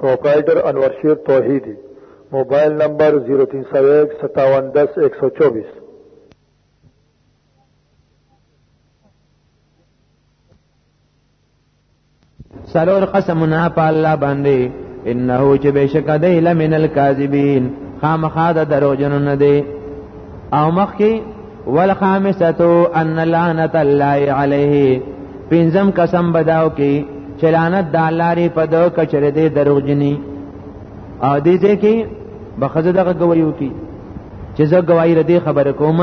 پروپرائیٹر انور شیر توحیدی موبایل نمبر 03015710124 سلور قسمنا په الله باندې انه چې بشک دی لمن الکاذبین خامخا د دروژن نه دی او مخکې والخامسه ان لعنت الله عليه پنځم قسم بداو کې چلانت د الله ری په دو کچره دې دروغجنی او دې دې کې بخزه دغه گویو کې چې زه گواہی ردی خبر کوم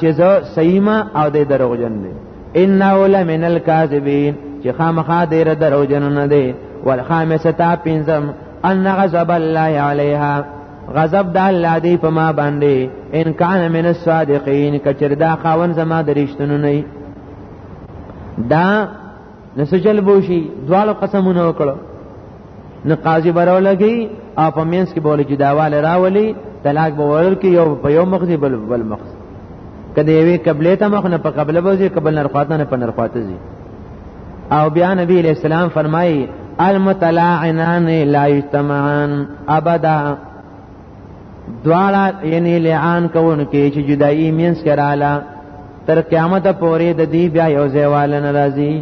چې زه سیما او دې دروغجن دي انه لمن الكاذبین چې خامخا دې ر دروغجن نه دي والخامسه پنځم ان غضب الله عليها غضب د الله دی په ما باندې ان کان من الصادقین کچر دا خاون زما د رښتونو نه دا نسجل بوشي دوالو قسمونه وکړو نه قاضي برو لګي او په مینس کې بوله جداواله راولي طلاق به ورکړي یو په یو مخزي بل بل مخزي کله یوې قبله ته مخ نه په قبله بوزي قبل نه خواته نه په نر خواته زی او بیا نبی علیہ السلام فرمایي المتلاعنان لا یجتمعان ابدا دواړه یعنی لعان کوون کې چې جدایي مینس کراله تر قیامت پورې د دې بیا یو ځایوال ناراضي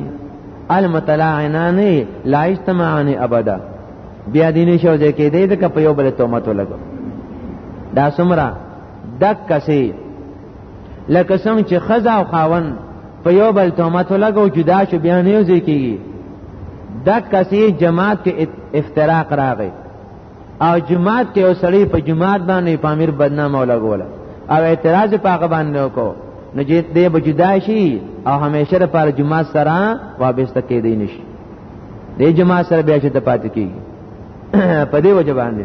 المتلاعنان لا اجتماعان ابدا بیا دینه شو ځکه دې د کپ یو بل تومت لګو دا سمرا دک کسي لکه څنګه چې خزا او خاون په یو بل تهمت لګو جدا شو بیا نه یوځي کیږي دک کسي جماعت کې افتراق راغی او جماعت کې اوسړي په جماعت باندې پامیر بدنام او لګول او اعتراض په هغه باندې وکړو نو چې دې بجدا شي او همیشه لپاره جماعت سره وابسته کېدی نشي دې جماعت سره بیا چې ته پاتې کیږي په دې وجه باندې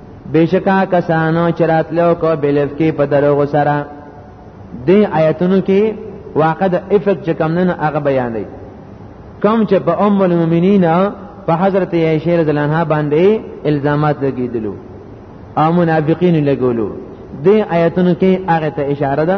بشکا کسانو چې راتلو کو بلف کې په دروغ سره د آیتونو کې واقع د افکت چې کم نه هغه بیان دی کم چې په ام المؤمنین په حضرت عائشه رضی الله عنها باندې الزامات لګیدلو او منافقین لګولو د آیتونو کې هغه ته اشاره ده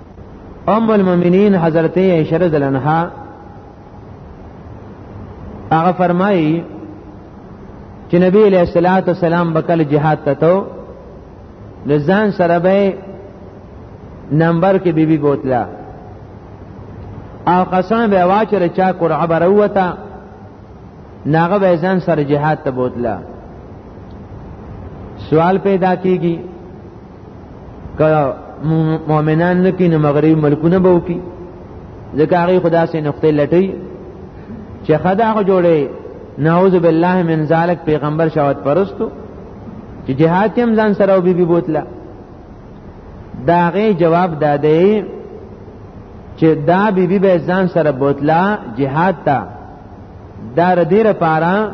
ام المؤمنین حضرت عائشہ رضی الله عنها هغه فرمایي چې نبی علیہ الصلوۃ والسلام بکل جهاد ته تو لزان سره به نمبر کې بیبي بوتلا او قسم به واچره چا قرعه بروته ناغه به ځان سره جهاد ته بوتلا سوال پیدا کیږي کله مؤمنان نه کینو مغربي ملکونه به وکي ځکه هغه خدا سي نقطې لټي چې خدا خو جوړي نعوذ بالله من ذلک پیغمبر شاوت پرستو چې جهاد هم ځان سره او بيبي بوتله دا غي جواب دادې چې دا بيبي به ځان سره بوتله جهاد ته دا ردی لپاره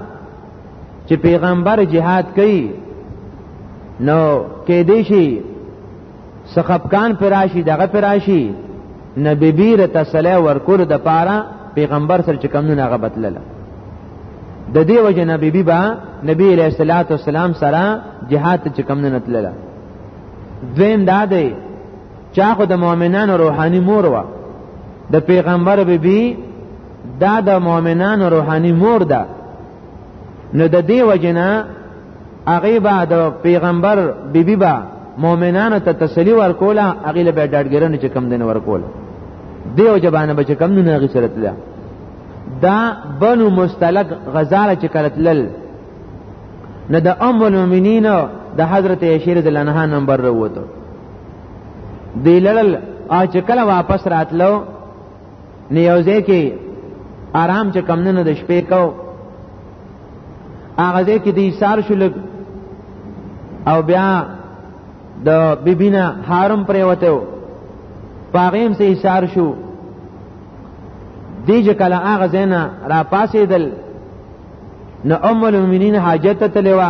چې پیغمبر جهاد کوي نو کې دې شي سخبکان پراشي دغه پراشي نبی بیر تسلی ورکول د پاره پیغمبر سره چې کم نه هغه بتلله د دې وجه نبی بی با نبی علیہ الصلوۃ والسلام سره جهاد ته چې کم نه تلله دویم دا دی چا خو د مؤمنانو روحاني مور و د پیغمبر بی بی دا د مؤمنانو روحاني مور ده نو د دې وجنه هغه به د پیغمبر بیبي بی با مؤمنانو ته تسلی ورکوله هغه له ډاډګرنه چې کم دین ورکول دیو جبانه به چې کم نه هغه سره تله دا بنو مستلق غزاله چې کله تلل نه د ام المؤمنین د حضرت عائشہ رضی الله عنها نمبر وروته دی لړل چې کله واپس راتلو نیوځه کې آرام چې کم نه د شپې کو هغه ځای کې د ایثار شو لګ او بیا د بیبینا حرم پرې وته پاغیم سه ایثار شو دی چې کله هغه زینا را پاسېدل نو ام المؤمنین حاجت ته تلوا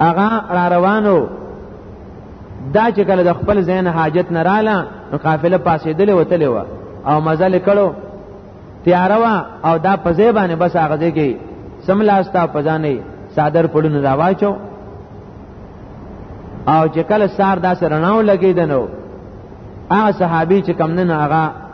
هغه را روانو دا چې کله د خپل ځین حاجت نه رااله نو قافله پاسېدلې وتلې و او مزل کړو تیاره وا او دا په ځای باندې بس هغه ځای کې سملاستا پزانې صادر پړونو دا واچو او چې کله سار داسې رڼاو لګېدنو هغه صحابي چې کم نن هغه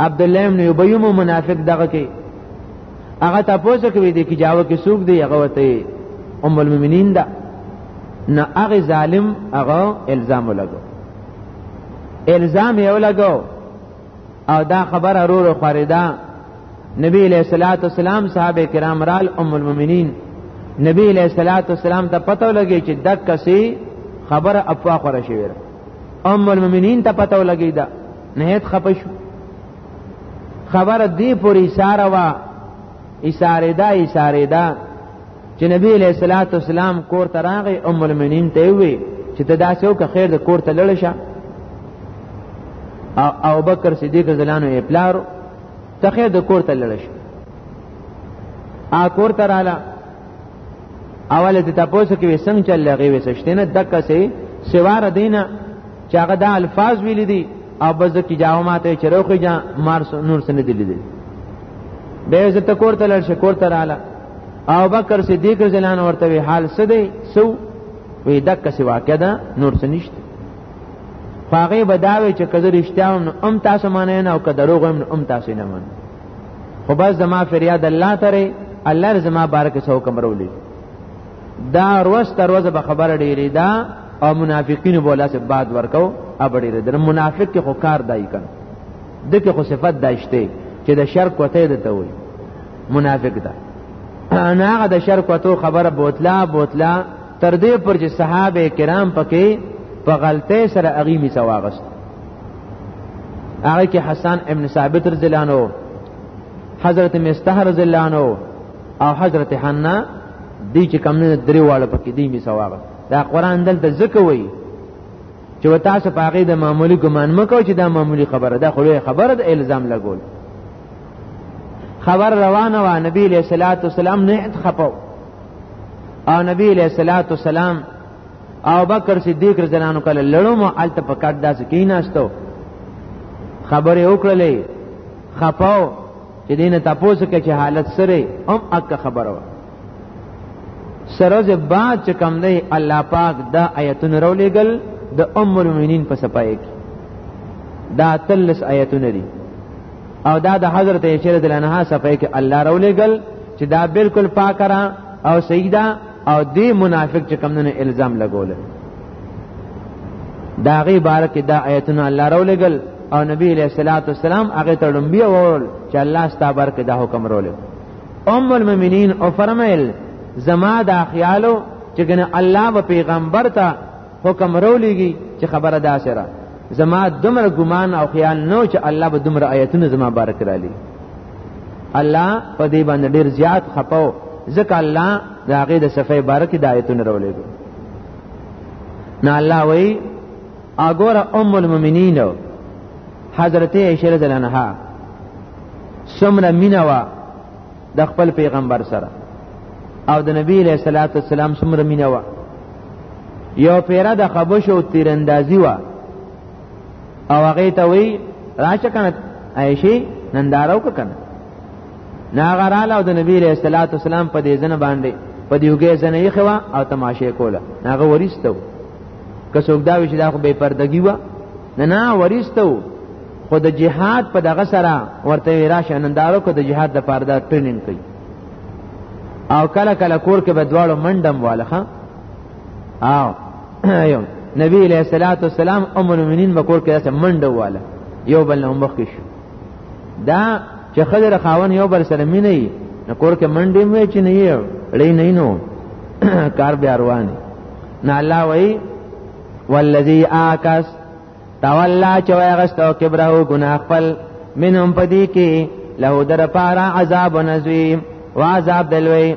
عبد الله ابن ابي مو منافق دغه کې هغه تاسو کوي دي کې جاوه کې سوق دی هغه وته ام المؤمنین دا نه هغه ظالم هغه الزام لګو الزام یې ولګو او دا خبره رو رو خریدا نبی علیہ الصلوۃ والسلام صحابه کرام رال ام المؤمنین نبی علیہ الصلوۃ والسلام ته پته لګی چې دک کسي خبره افوا خور شوی ام المؤمنین ته پته ولګی دا نهایت خپه شو خبر دی پوری اشاره وا اشاره دا اشاره دا چې نبی علیہ الصلوۃ والسلام کور ته راغی ام المؤمنین ته وی چې ته داسې وکه خیر د کور ته لړ شه او او بکر صدیق زلانو یې پلار ته خیر د کور ته لړ شه ا کور ته رااله اوله ته تاسو کې وسنګ چل لغې وسشته نه دکه سي سوار دینه چې هغه د الفاظ ویل دي او بس کی جاو ماته چروخی جا مار نور سن دي لیدل به عزت کور ته لړ شکور ته رااله او بکر صدیق رضی الله عنه ورته وی حال سدی سو وی دک سی واقع ده نور سنشت خو هغه بداوی چې کزه رښتیا هم تاسو معنی نه او که دروغ هم تاسو نه معنی خو بس زما فریاد الله ترې الله زما بارک سو کوم رولې دا روز تر روز به خبره ډیری دا او منافقین بولا سے بعد ورکو ابړي ردر منافق کې خو کار دای کړ دغه خو صفت داشته چې د شر کوته ده ته وي منافق ده انا هغه د شر کوته خبره بوتلا بوتلا تر دې پر چې صحابه کرام پکې په غلطه سره اغي می سواغست هغه کې حسن ابن ثابت رضی الله عنه حضرت مستح رضی الله عنه او حضرت حنا دی چې کم نه درې واړه پکې دی می سواب دا قران دلته ذکر وای چې وتا څه پاغې د معمولی ګمان مکو چې دا معمولی خبره ده خو خبره د الزام لګول خبر روانه وا نبی له صلوات والسلام نه خپو او نبی له صلوات والسلام او بکر صدیق رضی الله عنه کله لړو مو الته په کټ داسې کیناستو خبره وکړلې خپاو چې دینه تاسو کې چې حالت سره هم اک خبره سروز بعد چې کم دی الله پاک دا آیتونه رولېګل د ام المؤمنین په سپای کې دا تلس آیتونه دي او دا د حضرت عائشہ رضی الله عنها سپای کې الله رولېګل چې دا بالکل پاکرا او سیدا او دی منافق چې کوم نه الزام لګول دا غي بارک دا آیتونه الله رولګل او نبی علیہ الصلوۃ والسلام هغه ته لومبي وول چې الله ستابر کې دا حکم رولګ ام المؤمنین او فرمایل زما دا خیالو چې ګنه الله و پیغمبر ته حکم رولیږي چې خبره دا سره زما دمر ګمان او خیال نو چې الله به دمر آیتونه زما بارک رالی الله په دې باندې ډیر زیات خپاو ځکه الله دا غي د صفه بارک د آیتونه رولیږي نه الله وی اګور ام المؤمنین حضرت عائشہ رضی الله عنها سمره مینوا د خپل پیغمبر سره او د نبی علیہ الصلوۃ والسلام څومره مینه و یو پیره د خبش او تیراندازی و او هغه ته وی راشه کنه عائشی نندارو کنه ناغراله او د نبی علیہ الصلوۃ والسلام په دې ځنه باندې په دیوګه ځنه یې خوا او تماشه کوله هغه وریستو که څوک دا وی چې دا خو بے پردګي و نه نه وریستو خو د جهاد په دغه سره ورته راشه نندارو کو د جهاد د پاره دا ټریننګ کوي او کله کله کور کې به دواړو منډم والخه او یو نبی علیہ الصلوۃ والسلام ام المؤمنین بکور کې داسې منډه واله یو بل نه مخ شو دا چې خضر خاون یو بل سره مینه یې نو کور کې منډې مې چې نه یې لې نه نو کار بیا روان نه الله وای والذي آکس تولا چې واغستو کبره ګناه خپل منهم پدی کې له در پارا عذاب نزوی و عذاب دلوی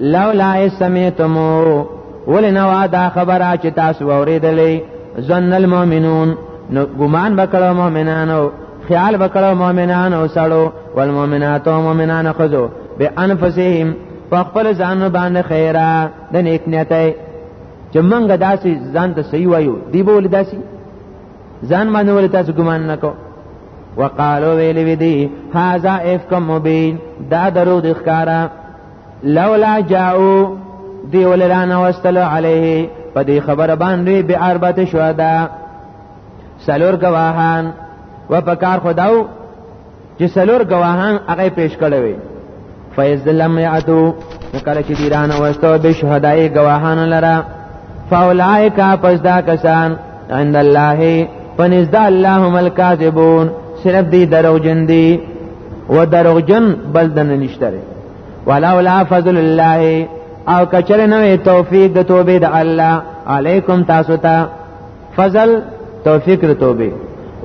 لولا اسمیتمو ولنوا دا خبره چې تاسو اوریدلې ظن المؤمنون نو ګمان وکړو مؤمنانو خیال وکړو مؤمنانو سړو والمؤمنات او مؤمنان خذو بانفسهم فخپل ځان باندې خیره د نیک نیتای چې موږ داسې ځان ته صحیح وایو دی به ولې داسې ځان باندې ولې تاسو ګمان نه کو وقالو ویلې وی دی هاذا افکم مبین دا درو د ښکارا لولا جاءو دی ولې را نه واستل علیه په دې خبره باندې به اربات شهدا سلور گواهان و پکار خداو چې سلور گواهان هغه پیش کړي وي فیز لم یعتو کله چې دیران وستو به شهدای گواهان لرا فاولائک پس دا کسان عند الله پنځ دا اللهم الکاذبون صرف دی دروغ جن دی و دروغ جن بل دن نشتره ولولا فضل الله او کچره نوې توفیق د توبې د الله علیکم تاسو ته فضل توفیق د توبه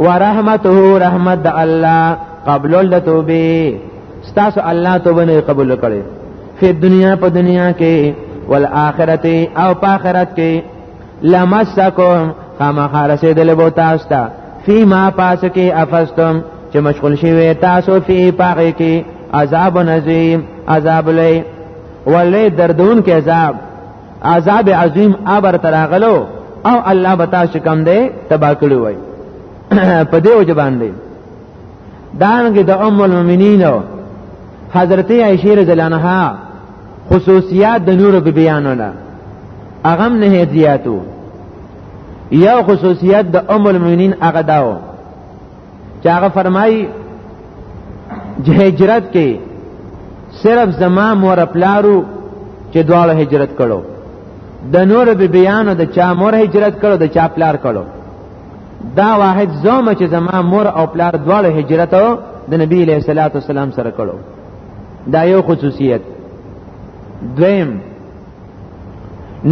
ورحمته رحمت د الله قبل د توبه ستاسو الله توبه نه قبول کړي په دنیا په دنیا کې والآخرت او په آخرت کې لمسکم خامخا رسیدل بو تاسو ته فيما پاس کې افستم چې مشغول شوي تاسو فی پاغه کې عذاب نظیم عذاب لې ولې دردون کې عذاب عذاب عظیم ابر تراغلو او الله بتا شکم دی تبا کړی وای په دې وجه باندې دانګه د ام المؤمنین حضرت عائشہ رضی الله عنها خصوصیات د نور به بیانونه هغه نه زیاتو یا خصوصیت د ام المؤمنین هغه داو چې هغه فرمایي چې هجرت کې صرف زما مور پلارو چې دواړو هجرت کړو د نور به بیانو د چا مور هجرت کړو د چا پلار کړو دا واحد زوم چې زما مور او پلار دواړو هجرت د نبی له صلوات والسلام سره کړو دا یو خصوصیت دویم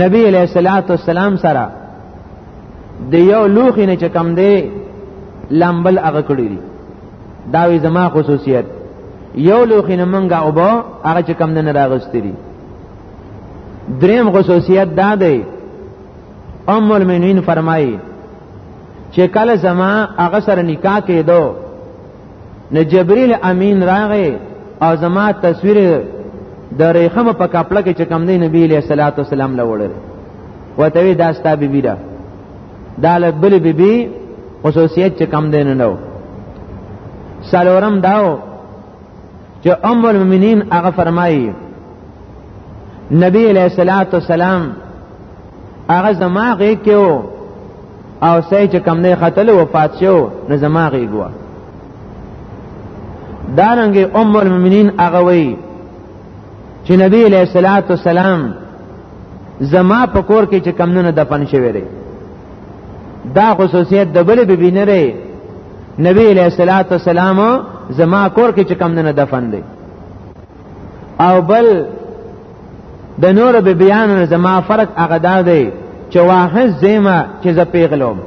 نبی علیہ الصلوۃ والسلام سره د یو لوخي نه چکم دی لامبل هغه کړی دی دا وی زما خصوصیت یو لوخي نه منګه او با هغه چکم نه راغستې دي دریم خصوصیت دا دی ام المؤمنین فرمایي چې کله زما هغه سره نکاح کېدو نه جبريل امين راغې او زما تصویر د ریخم په کپړه کې چې کم دی نبی له صلوات و سلام لوړل وته وی دا ستا بیبی ده دا له بل بیبی خصوصیت چې کم دی نه نو سالورم داو چې ام المؤمنین هغه فرمایي نبی علیہ الصلوۃ والسلام هغه زما غي کې او سې چې کم نه قتل وفات شو نو زما غیګو دارنګ ام المؤمنین هغه وی چې نبی علیہ الصلات والسلام زما په کور کې چې کم نه دفن شوی دی دا خصوصیت د بل به بینه لري نبی علیہ الصلات والسلام زما کور کې چې کم نه دفن دی او بل د نور به بیان زما فرق هغه دا دی چې واحد زیمه چې زه پیغلوم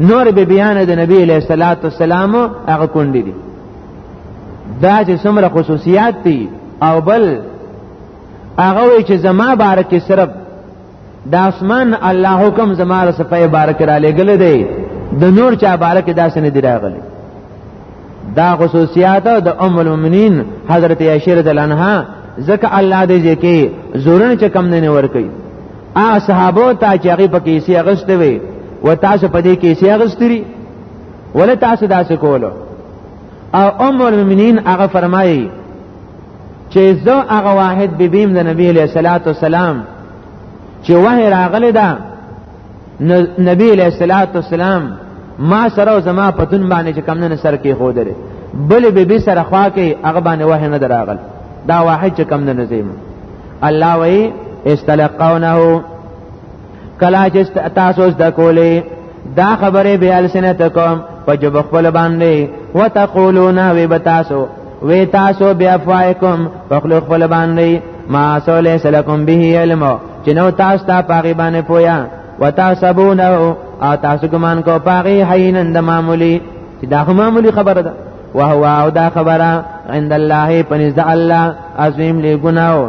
نور به بیان د نبی علیہ الصلوۃ والسلام هغه کونډې دي دا چې څومره خصوصیات دي او بل هغه وی چې زما بارکه صرف د اسمان الله حکم زماره صفه بارک را لګل دی د نور چا بارک داسې نه دی راغلی دا خصوصیات د ام المؤمنین حضرت عائشہ رضی الله عنها ځکه الله دې ځکه زورن چې کم نه ور کوي ا صحابو ته چې هغه پکې سي اغسته وي و تاسو په دې کې سي اغستري ولې تاسو داسې کولو او ام المؤمنین هغه فرمایي چې زه هغه واحد ببیم د نبی علیہ الصلوۃ والسلام چې وه راغله ده نبی علیہ الصلوۃ والسلام ما سره او زما پتون باندې چې کم نه سر کې خو درې بل به به سره خوا کې هغه باندې وه نه دراغل دا واحد چې کم نه زیم الله وی استلقونه کلا چې تاسو د کولې دا خبره به السنتکم په جب خپل باندې وتقولون وی بتاسو وی تاسو بیا فایکم په خپل خپل باندې ما سول سلکم به علم چې نو تاسو ته پاغي باندې پویا وتحسبونه او تاسو ګمان کو پاغي حینن د معمولی چې دا معمولی خبره ده وهو او دا خبره عند الله پنځ د الله عظیم لی ګناو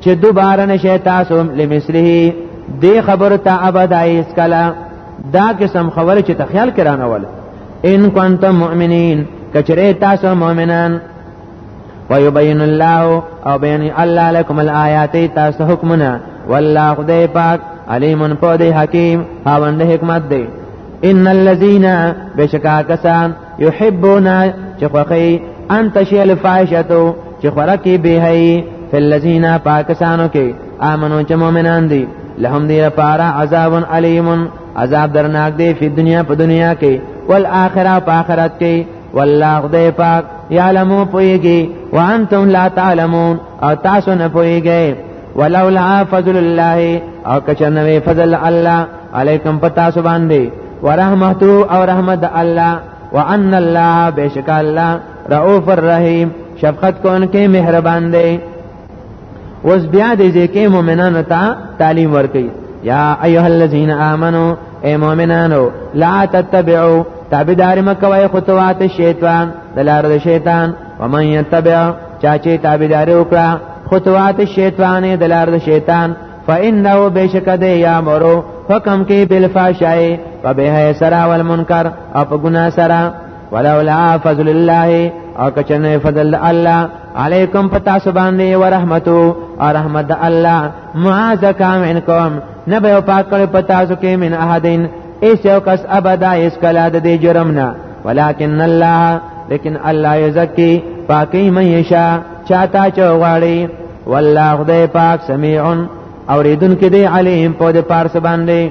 چې دوباره نشي تاسو لمثله دې خبر ته ابدا ایس کلا دا قسم خبره چې ته خیال کرانه ول ان کنتم مؤمنین کچره تاسو مؤمنان ويبين الله او بين الله لكم الآيات تاسو حکمنا والله خدای پاک علیم په دې حکیم هاوند حکمت دی ان الذين بشکا کسان يحبون چې خوخي ان تشيل فاحشتو چې خوراکي به هي فلذین پاکستانو کې امنو چې مؤمنان دي لهم دی لپاره عذاب علیم عذاب درناک دی په دنیا په دنیا کې والآخرة په آخرت کې والله خدای پاک یعلمو پویږي وانتم لا تعلمون او تاسو نه پویږئ ولولا فضل الله او کچنوي فضل الله علیکم پتا سو باندې ورحمته او رحمت الله وان الله بشک الله رؤوف الرحیم شفقت کوونکی مهربان دی اوس بیا دې ځکه مؤمنانو ته تعلیم ورکړي یا ایها الذین آمنو اے مؤمنانو لا تتبعوا تابعدار مکوای خطوات شیطان دلار د شیطان ومن یتبع چاچی تابعدار وکړه خطوات شیطان دلار د شیطان فإنه بشک د یامرو حکم کې بالفاشای په به سرا والمنکر او په ګنا سرا ولولا فضل الله او کچنه فضل الله علیکم پتا سبحانه و رحمتو او رحمت الله معاذک منکم نبه پاک کړ پتا سو کې من احدین ایس یو کس ابدا اس کلا د دې جرم نه ولکن الله لیکن الله یزکی پاکی من یشا چاته چوغاړي والله خدای پاک سمیع اوریدونکو دی علیم په دې پارس باندې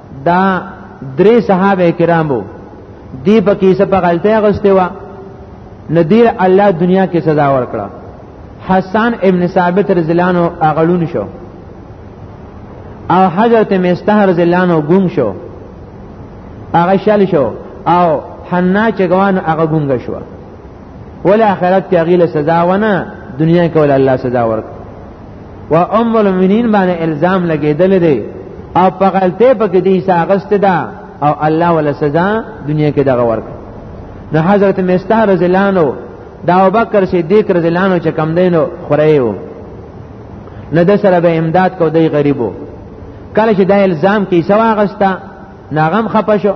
دا درې صحابه کرامو دی په کیسه په غلطه غسته و ندیر الله دنیا کې سزا ورکړه حسان ابن ثابت رضی الله عنه اغلون شو او حضرت مستحر رضی الله عنه گم شو هغه شل شو او حنا چګوان هغه گم شو ول اخرت کې هغه له سزا ونه دنیا کې ول الله سزا ورک و ام المؤمنین باندې الزام لګیدل دی او په غلطه په کې دی ساغست ده او الله ولا سزا دنیا کې دغه ورک نو حضرت مستح رضی الله عنه دا ابوبکر صدیق رضی الله عنه چې کم دینو خړایو نه د سره به امداد کو دی غریبو کله چې دا الزام کې سواغستا ناغم خپشو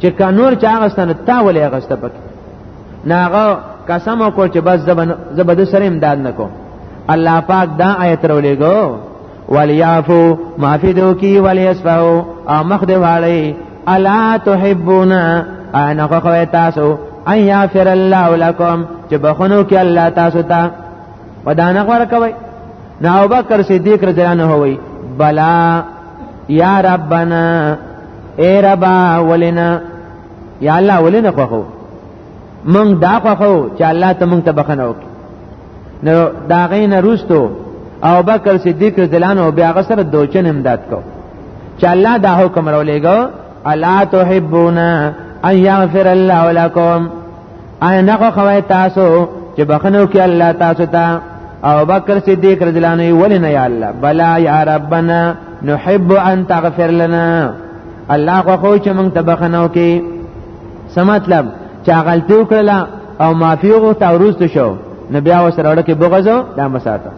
چې کانور چې هغه ستنه تا ولې هغه ست پک ناغه قسم وکړ چې بس زبن زبد سره امداد نکو الله پاک دا آیت رولېګو ولیعفو معافی دو کی ولیسفو او مخ دی والی الا تحبون انا خوخوی تاسو ان یعفر الله لکم چې بخونو کې الله تاسو ته تا ودانه غوړه کوي نو ابو بکر صدیق رضی الله عنه وی بلا یا ربنا اے ربا ولنا یا الله ولنا خوخو مونږ دا خوخو چې الله ته مونږ ته بخنه وکړي نو دا غین روستو او بکر صدیق رضی الله عنه بیا غسر دوچن امداد کو چې الله دا حکم راولېګو الا تحبون ان یغفر الله لكم آیا نه خو خوای تاسو چې بخنو کې الله تاسو ته او بکر صدیق رضی الله عنه ولی نه یا الله بلا یا ربنا نحب ان تغفر لنا الله خو خو چې موږ ته بخنو کې څه مطلب چې غلطي وکړه او معافي وغوښته او روست شو نو بیا وسره وړه کې بغزو دا مساته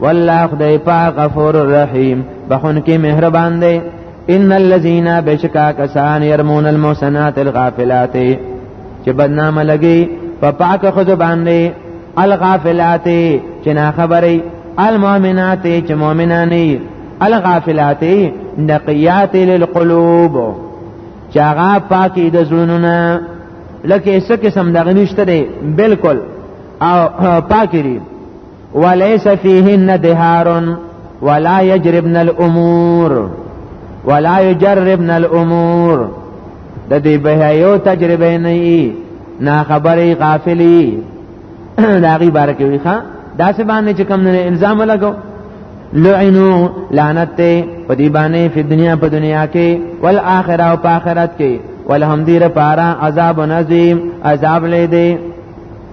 والله خدای پاک غفور الرحیم بخون کې مهربان دی ان الذين بشکا کسان يرمون المحسنات الغافلات چې بدنامه لګي په پاک خزو باندې الغافلات چې نه خبري المؤمنات چې مؤمنانې الغافلات نقيات للقلوب چې هغه پاکي د زړونو لکه څه قسم دغه نشته دی بالکل او پاکي وليس فيهن دهار ولا يجربن الامور ولا يجربن الامور د دې بهایو تجربه نه ای نا خبرې غافلی دا غي بار کې وی ښا دا سه باندې چې کم نه الزام لګو لعنو لعنت ته په دې باندې په دنیا په دنیا کې ول اخره او په آخرت کې ولهم دیر پارا عذاب نظیم عذاب لیدې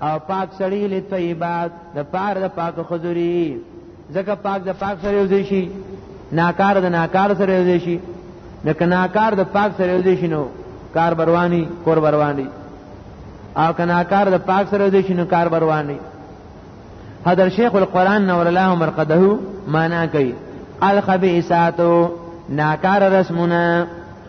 او پاک سړی له طیبات د پار د پاک خذری ځکه پاک د پاک سره یو ځای شي ناکار د ناکار سره یو ځای شي د کناکار د پاک سره یو ځای شي نو کار برواني کور برواني او کناکار د پاک سره یو ځای شي نو کار برواني حضر شیخ القرآن نور الله مرقده معنا کوي الخبیثات ناکار رسمونه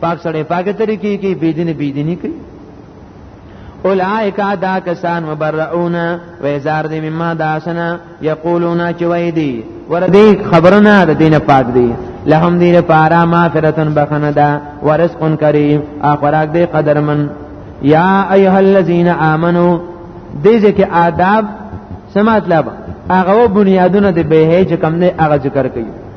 پاک سړی پاک طریقې کې بيدین بيدینی کوي اولائک دا کسان مبرعون و ازار دی مما داسنا یقولون چوی دی وردی خبرنا د دین پاک دی لهم دین پارا مافرتن بخنه دا ورزق کریم اخراق دی قدرمن یا ایها الذین آمنو دې ځکه آداب سم مطلب هغه بنیادونه د به هیڅ کم نه هغه ذکر کوي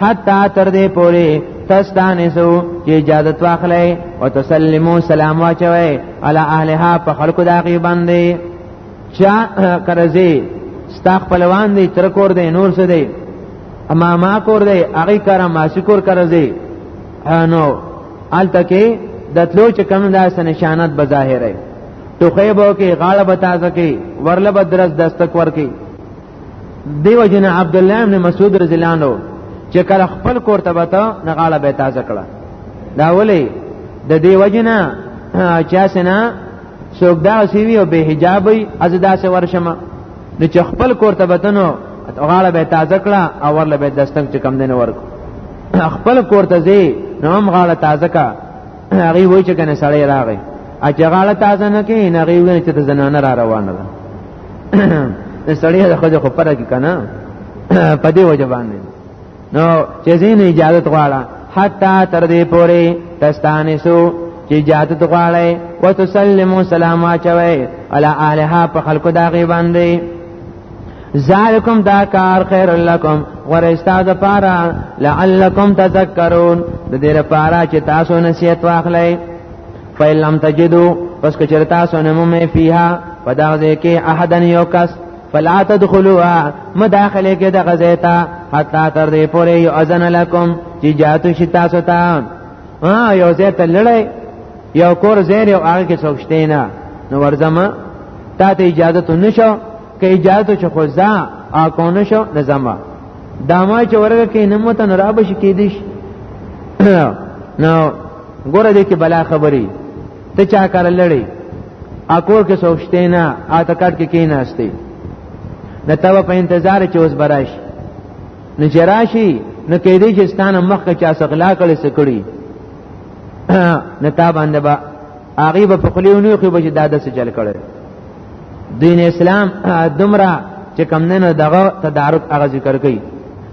حتا تر دې پوري تستانه سو چې اجازه واخلې او تسلمو سلام واچوي علی اهلها په خلکو دا غي باندې چا کرزي ستا خپلوان دي تر کور دي نور څه دي اما ما کور دي هغه کار ما شکر کرزي نو الته کې د تلو چې کوم داس نشانت بظاهره تو خیبو کې غاړه بتازه کې ورله بدرس دستک ور کې دیو جن عبد الله ابن مسعود رضی الله عنه چې کله خپل کور ته بته نغاله به تازه کړه دا ولې د دیو جن چا سنا څوک دا سیوی او به حجاب وي از دا سه ورشم نو چې خپل کور ته بتنو غاړه به تازه کړه او ورله به دستنګ چې کم دین ورک خپل کور ته ځي نو هم غاړه تازه کا هغه وای چې کنه سړی راغی اجغاله تازه نه کې نه غي وای چې د زنانه را روانه ده د سړی د خځه خو پره کې کنه په دې وجه باندې نو چې زین اجازه غواړه حتا تر دې پورې تستانه سو چې اجازه غواړي وتسلمو سلام اچوي علی اهلها په خلکو دا غي باندې ذالکم دا کار خیر لکم غره استاد پارا لعلکم تذکرون د دې لپاره چې تاسو نصیحت واخلئ فیل لم تجدو پس که چرتا سونه مې فیها پدغه کې احدن یو کس فلا تدخلوا مداخله کې د غزیتا حتا تر دې پورې یو اذن لکم چې جاتو شتا ستا ها یو ځای ته لړی یو کور زیر یو هغه کې څوک شته نه نو ورځما تا ته اجازه ته نشو که اجازه چې خو ځا او کو نشو نظما دا ما چې ورګه کې نه مت نه رابش کې دیش نو ګوره دې کې بلا خبري ته چا کار لړی اکور کې څوک شته نه اته کټ کې کې نه استي نو تا په انتظار چې اوس براش نه چراشي نه کې دې چې ستانه مخ کې چا سغلا کړي سکړي نه تا باندې با هغه په خلیونو کې به داده څه چل کړي دین اسلام دمرا چې کم نه دغه تدارک هغه ذکر کوي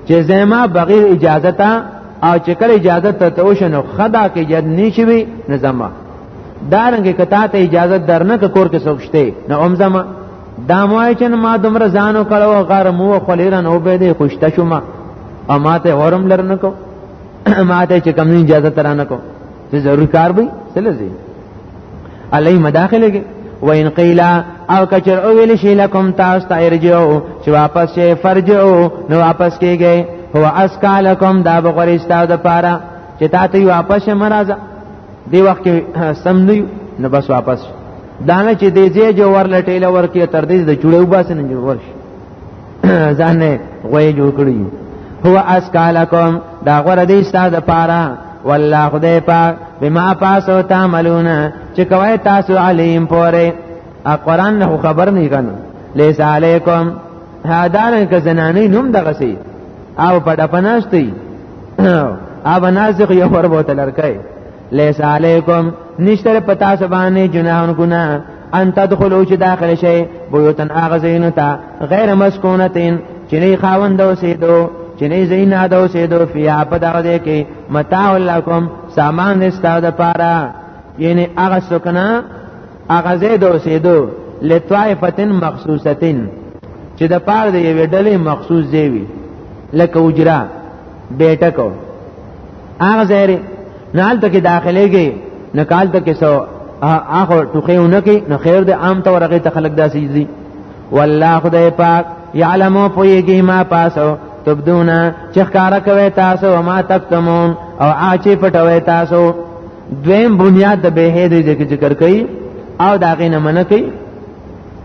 چې زما بغیر اجازه تا او چې کله اجازه ته ته وشنو خدا کې جد نشوي نظام دارنګ کته ته اجازه درنه کور کې سوچته نه اومزما دا موای چې ما دومره ځانو کړو غار مو خلیرن او به دې خوشته شوم او ماته اورم لرنه کو ماته چې کم اجازه ترانه کو چې ضرور کار وي سلزي علی مداخله کې وین قیلا او کچر او ویل شي لکم تاسو ته ارجو چې واپس شي فرجو نو واپس کیږي هو اسکالکم دا بغور استاو د پاره چې تاسو واپس مرزه دی وخت کې سم نه نو بس واپس دانه چې دې زی جو ور لټېله ورکه تر دې د چړې وباسن جوړ ورش ځان نه غوې جوړ کړی هو اسکالکم دا غره دې ستاسو لپاره والله خدای پاک بما پاسو تعملون چې کوي تاسو علیم پوره ا قران نه خبر نه کنه لیس علیکم هادان ک زنانې نوم دغه سي او په دپناشتي او نازق یو ور بوتل ورکه لیس علیکم نشتر پتا سبانه جناحون گنا ان تدخلوا چې داخل شي بيوتن اغه زینو تا غیر مسکونتین چې نه خاوند اوسېدو چې نه زین اده اوسېدو فیا په دغه دې کې متاع لکم سامان نستاو د پاره یعنی اغه سکنا اغه زید اوسېدو لطائفتن مخصوصتن چې د پاره د یوې ډلې مخصوص دی وي لکه اجرا بیٹکو هغه زهره نال ته کې داخله کې نه کال ته کې سو هغه ټوخه ونه کې نو خیر د عام تور هغه ته خلق داسې دي والله خدای پاک یعلمو پویږي ما پاسو تبدونا چې ښکارا کوي تاسو او ما تکتمون او آچې پټوي تاسو دویم بنیاد د به دې ذکر کوي او داغه نه منکې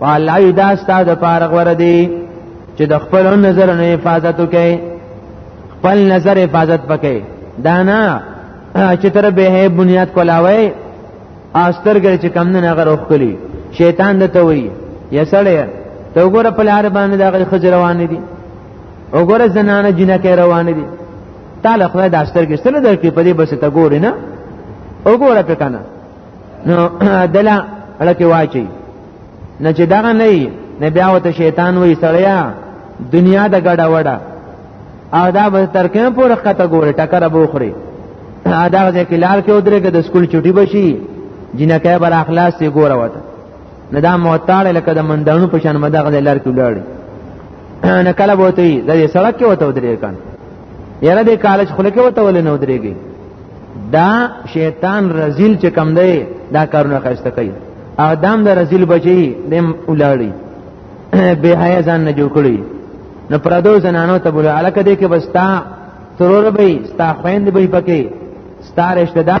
والله دا ستاسو د پاره غوړه دی چې د خپل نظر نه حفاظت وکړي خپل نظر حفاظت پکې دا نه چې تر به بنیاد کولاوي استرګل چې کم نه غره وکړي شیطان د توي یسړې ته وګوره په لار باندې دغه خزر روان دي وګوره زنانه جنکه روان دي تعالی خدای د استرګل سره درکې په دې بس ته ګوري نه وګوره په کنه نو دلا لکه واچي نه چې دغه نه نه بیا وته شیطان وې سړیا دنیا د ګډه وډه او دا به تر کوم پورې خطه ګوره ټکر به وخوري دا ځکه لار کې ودرېږي د سکول چټي بشي جنکه بر اخلاص یې ګوره وته نه دا موتاړه لکه د مندانو په شان مدغه لار کې ولاړ نه کله بوته یي د سړک کې وته ودرې کان یره د کالج خلک وته ولې نه ودرېږي دا شیطان رزیل چې کم دی دا کارونه خسته کوي او دام د رزیل بچي د ولاړی به حیا ځان نه جوړ کړی نو پردو زنانو ته بوله الکه دې کې بستا ترور به ستا خويند به پکې ستا رشتہ دار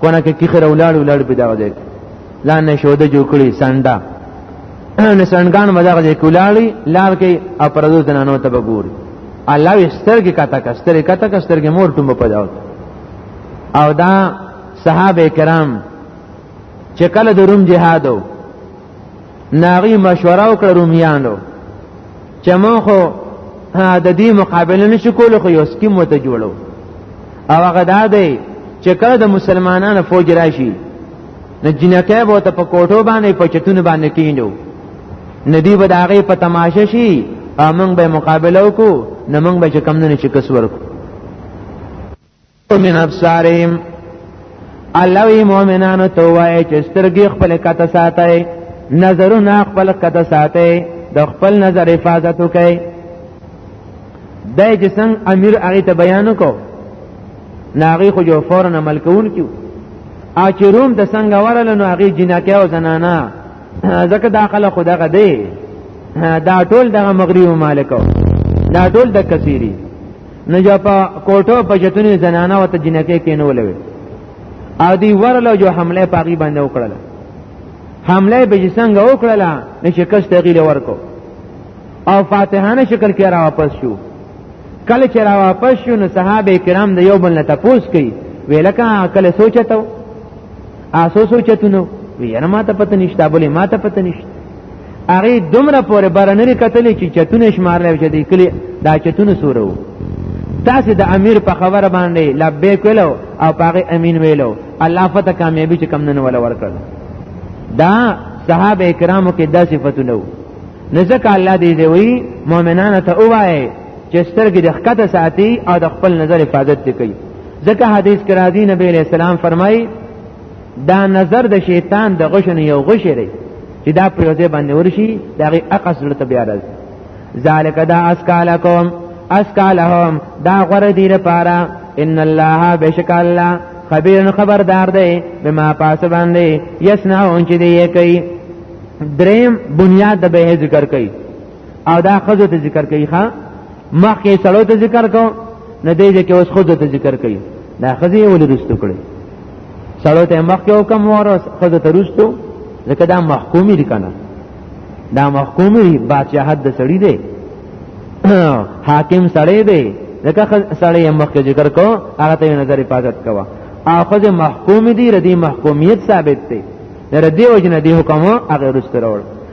کونه کې کیخره ولاړ ولاړ په دغه ځای ځان نه شوده جوړ کړی سنډا نه سنډګان مدغه ځای کولاړي لار کې اپردو زنانو ته وګوري الله وستر کې کاته کستر کاته کستر کې مور ټوم په داو او دا صحابه کرام چې کله د روم جهادو ناغي مشوره وکړه رومیانو چې مونږ خو د دې مقابله نشو کولای خو یو سکیم وته جوړو او هغه دا دی چې کله د مسلمانانو فوج راشي نو جنکه به ته په کوټو باندې په چتون باندې کینډو ندی به د هغې په تماشه شي او موږ به مقابله وکړو نو موږ به چې کم نه شکست ورکړو من ابصارهم الله وی مؤمنانو ته وایي چې سترګې خپل کته ساتي نظرونه خپل کته ساتي د خپل نظر حفاظت وکړي دای چې څنګه امیر هغه ته بیان وکړو ناغي خو جو فورن عمل کوون کیو ا چې روم د څنګه ورل نو هغه جنکه او زنانه ځکه داخله خو دغه دی دا ټول دغه مغرب مالکو دا ټول د کثیری نو یا په کوټو په جتونی زنانه او ته جنکه کې نه ولوي او دی ورلو جو حمله پاغي باندې وکړل حمله به څنګه وکړل نو چې کس تغیله ورکو او فاتحانه شکل کې را واپس شو کله چې را واپس شو نو صحابه کرام د یو بل نه تپوس کوي ویلکه کله سوچتو آسو سوچتونو ویره ما ته پته نشته بلې ما ته پته نشته هغه دومره پورې برنري کتلې چې چتونه شمارلې چې د کلی دا چتونه سورو تاسو د امیر په خبره باندې لبیک ویلو او پاغه امین ویلو الله فتح کامیابی چې کم نه ولا ورکړ دا صحابه کرامو کې دا صفاتونه وو نزدک الله دې دی وی مؤمنانو ته وایي چې سترګې د خکته ساتي او د خپل نظر حفاظت کوي ځکه حدیث کې راځي نبی علیہ السلام فرمایي دا نظر د شیطان د غشن یو غشی دی چې دا په یوځای باندې ورشي دا غي عقص لته بیا راځي ذالک دا اسکالکم اسکالهم دا غره دی لپاره ان الله بشک الله خبیر خبردار دی بما پاس باندې یسنعون چې دی کوي دریم بنیاد د به ذکر کوي او دا خزو ته ذکر کوي ښا مخکې سړو ته ذکر کو نه دی چې اوس خزو ته ذکر کوي دا خزي ولې رستو کړي سړو ته مخکې حکم ورس خزو ته رستو ځکه دا محکومي دي کنه دا محکومي بادشاہت د سړی دی حاکم سړی دی ځکه سړی مخکې ذکر کو هغه ته نظر حفاظت کوا اخذ محکوم دی ردی محکومیت ثابت دی ردی وجنه دی حکم هغه رستور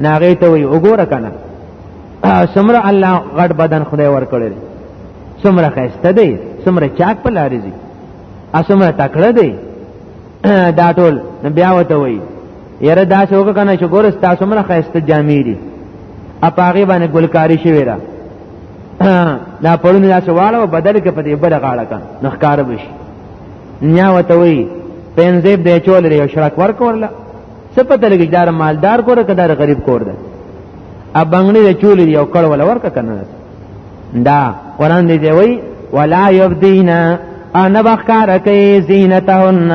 ناغه ته وی وګوره کنه سمره الله غټ بدن خدای ور کړل سمره خسته دی سمره چاک په لارې دي اسمره تکړه دی دا ټول بیا وته وی یره دا څوک کنه چې ګور ستا سمره خسته جامې دي اپاغه باندې ګلکاری شوی را دا پړونه دا سوالو بدل کې په دې بل غاړه کا نخکار بشي نیا وته وی پنځه به چول لري شرک ورکورله څه پته لګی دار مالدار کور کدار غریب کور ده ا بنگړي د چولې یو کړه ولا ورکه کنه دا قران دې دی وای ولا یبدینا ان بخار کوي زینتهن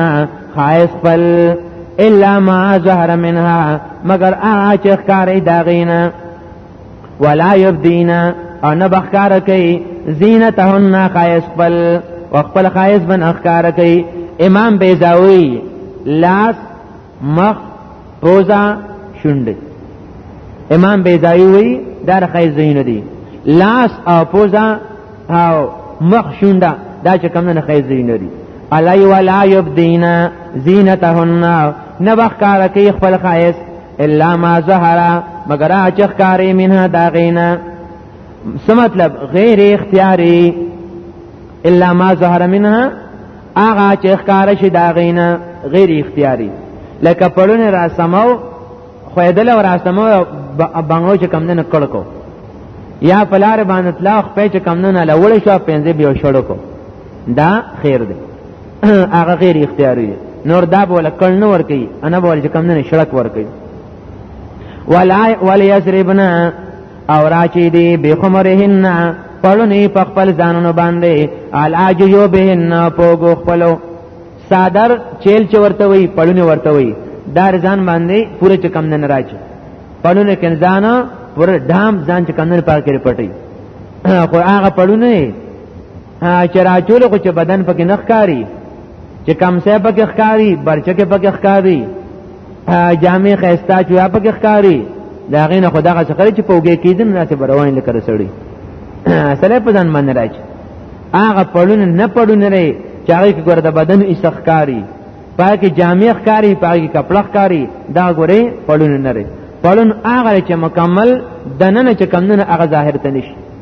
خایس پل الا ما ظهر منها مگر هغه چې ښکارې داغینا ولا یبدینا ان بخار کوي زینتهن خایس پل وخپل خایس بن اخکار کوي امام بیزاوی لاس مخ پوزا شونډې امام بیزایی وی دا رخای زینو دی لاس او پوزا او مخ شونډه دا چې کم نه خای زینو دی علی ولا یبدینا زینتهن نه بخکار کوي خپل خایس الا ما ظهر مگر اچخ کاری منها دا غینا سمطلب غیر اختیاری الا ما ظهر منها هغه چې ښکار شي دا غینا غیر اختیاري لکه پړونه را سماو خویدل او را سماو بنگلو چې کم نه کړکو یا پلار باندې اطلاق په چې کم نه لوړ شو پنځه بیا شړو کو دا خیر دی هغه غیر اختیاري نور دا بوله کړ نه ور کوي انا بوله چې کم نه شړک ور کوي ولا ولا یسربنا او راچی دی بخمرهن پړونی په خپل ځانونو باندې علاج یو بهن پوغو خپلو صادر چیل چې ورته وي پړونی ورته وي دار ځان باندې پوره چکم نه راځي پړونی کنځان پر ډام ځان چکم نه پاکې پټي خو هغه پړونی چې راچول خو چې بدن پکې نخ کاری چې کم سه پکې ښکاری برچکه پکې ښکاری جامع خيستا چې یا پکې ښکاری دا غینه خدغه څخه چې پوګې کیدن نه ته بروان لکه سړی سره په ځان باندې راځي هغه پړون نه پړون لري چې هغه کې ګور د بدن استخکاری پاکي جامع ښکاری پاکي کپړه ښکاری دا ګوري پړون نه لري پړون هغه چې مکمل دننه چې کمنه هغه ظاهر ته نشي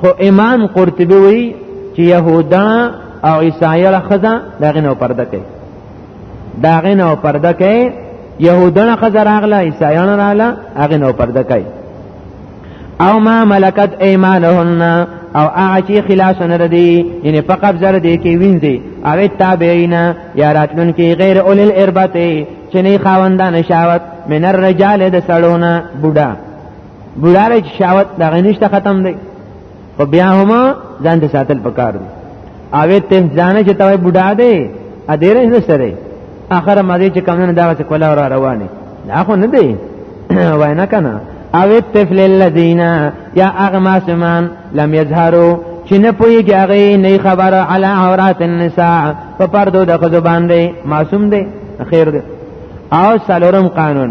خو امام قرطبي وی چې يهودا او عیسایل خزا داغه نو پرده کوي داغه نو پرده کوي يهودانه خزا راغله عیسایانه راغله هغه نو پرده کوي او ما ملکت ایمانهن او هغه چې خلاص نه ردي یعنی په قبضه ردي کې وینځي او تابعین یا راتلون کې غیر اول الاربته چې نه خاوندان شاوت من الرجال د سړونه بوډا بوډاره چې شاوت دا غنښت ختم دی خو بیا هم ځان ته ساتل پکار دی اوی ته ځان چې توای بوډا دی ا دې رې سره اخر مده چې کم نه دا څه کولا را روانه دا خو نه دی وای نه کنه او الطفل الذين یا اغما سمان لم يظهروا چې نه پويږي هغه نه خبر علی عورات النساء په پردو د خزو باندې معصوم دی خیر دی او سلورم قانون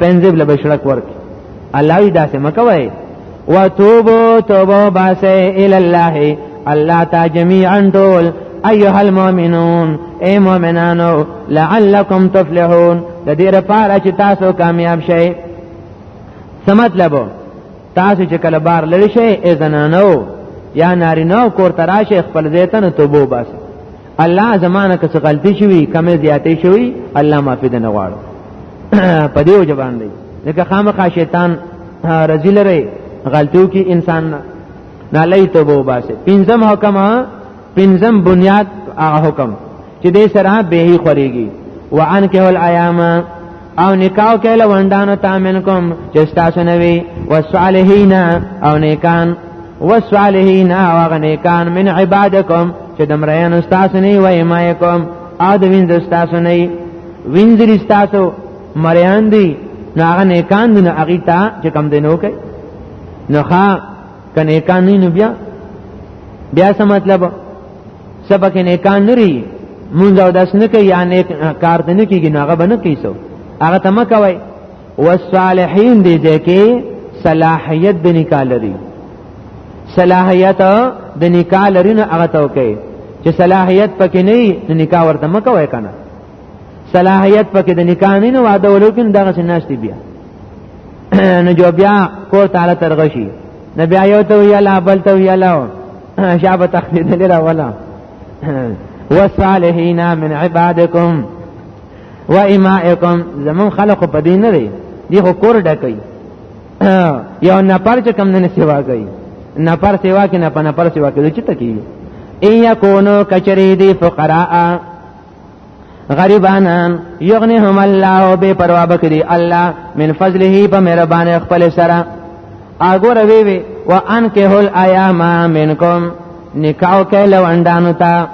پنځه بل بشړک ورک الله دې داسې مکوي وتوبو توبو باسه الى الله الله تا جميعا ټول ايها المؤمنون اي مؤمنانو لعلكم تفلحون د دې لپاره چې تاسو کامیاب شئ څه مطلب تاسو چې کله بار لړی شئ ای زنانو یا نارینه کور ته راشئ خپل ځای ته نو توبه وباسئ الله زمانه که څه غلطي شوي کمې زیاتې شوي الله معافي دې نه غواړو په دې وجه باندې ځکه خامخا شیطان رضی لري غلطیو کې انسان نه لای توبه وباسي پنځم حکم پنځم بنیاد هغه حکم چې دې سره به خوريږي وان کې ول ایام او نکاو کې لوندانو تامن کوم چې تاسو نه وي وصالحین او نیکان وصالحین او غنیکان من عبادکم چې د مریانو تاسو نه وي ما کوم ا د وینځ تاسو نه وینځ تاسو مریان دي نو هغه نیکان دي نو هغه ته چې کم دینو کوي نو ښا کنه کان نه نو بیا بیا څه مطلب سبا کنه کان نه ری مونږ او داس نه کوي یا نه کار نه کیږي نه هغه بنه کیسو هغه تم کوي والصالحین دې دې کې صلاحیت د نکاح لري صلاحیت د نکاح لري نه هغه تو کوي چې صلاحیت پکې نه نه نکاح ورته مکوي کنه صلاحیت پکې د نکاح نه واده ولوکین دغه شناشتي بیا نو جو بیا کور تعالی ترغشي نو بیا یو ته ویلا بل ته ویلا شابه تخدید لرا ولا والصالحین من عبادکم و امائکم زمون خلق په دین نه دی دی خو کور ډکې یو نفر چې کم نه سیوا کوي نفر سیوا کې نه په نفر سیوا کې چې تکي ان یکونو کچری دی فقراء غریبانان یغنیهم الله به پروا بکری الله من فضله په مهربان خپل سره اګور وی وی وان که هل ایام منکم نکاو کې لوندانو تا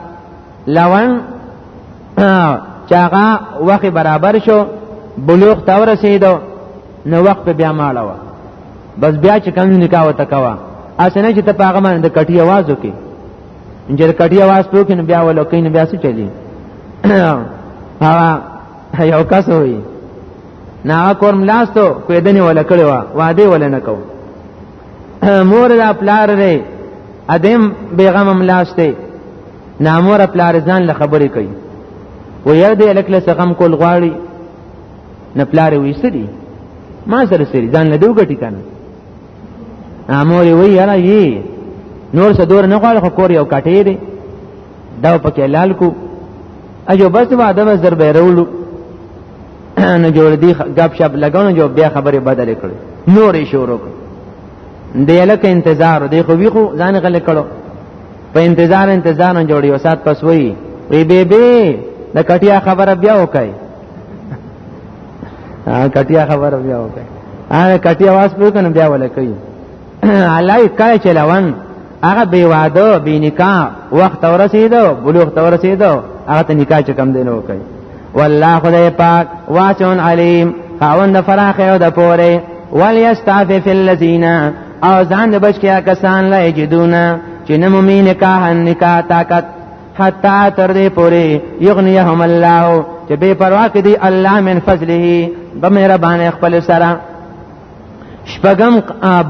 لون چاغه وخت برابر شو بلوغ تور رسیدو نو وخت بیا ماړو بس بیا چې کم نکاو تکوا اسنه چې ته پاغه باندې کټي आवाज وکي انجر کټي आवाज په کې بیا ولو کې نه بیا څه چلی ها یو کس وي نا کور ملاستو کوې دنه ولا کړي وا واده ولا نه کو مور دا پلار ری ادم بیغم ملاسته نامور پلار ځان له خبرې کوي و یو دې الک له سقم کول غواړي نه پلار وې سړي ما سره سړي ځان له دوه ټی کنه امور وی یاره یی نور څه دور نه غواړي خو کور یو کټې دی دا پکې لال کو اجو بس ما د بس در بیرولو نه جوړ دی غب شپ لګاو جو بیا خبره بدل کړي نورې شروع دی لکه انتظار دی خو وی خو ځان غل کړو په انتظار انتظار نه جوړي او سات پس وی وی بی بی د کټیا خبره بیا وکړي ها کټیا خبر بیا وکړه ها کټیا واس په کنه بیا ولا کوي علای کای چلوان هغه بی واده بی نکاح وخت ورسیدو بلوغ ته ورسیدو هغه ته نکاح چکم دینو کوي والله خدای پاک واسع علیم خاوند فراخ او د پوره وليستعفف الذين او ځان د بچ کیا کسان لا یجدون چې نمومین کاه نکاح طاقت حتا تر دې پوري یغنیهم الله چې بے پروا کې دی الله من فضله به مهربان خپل سره شپغم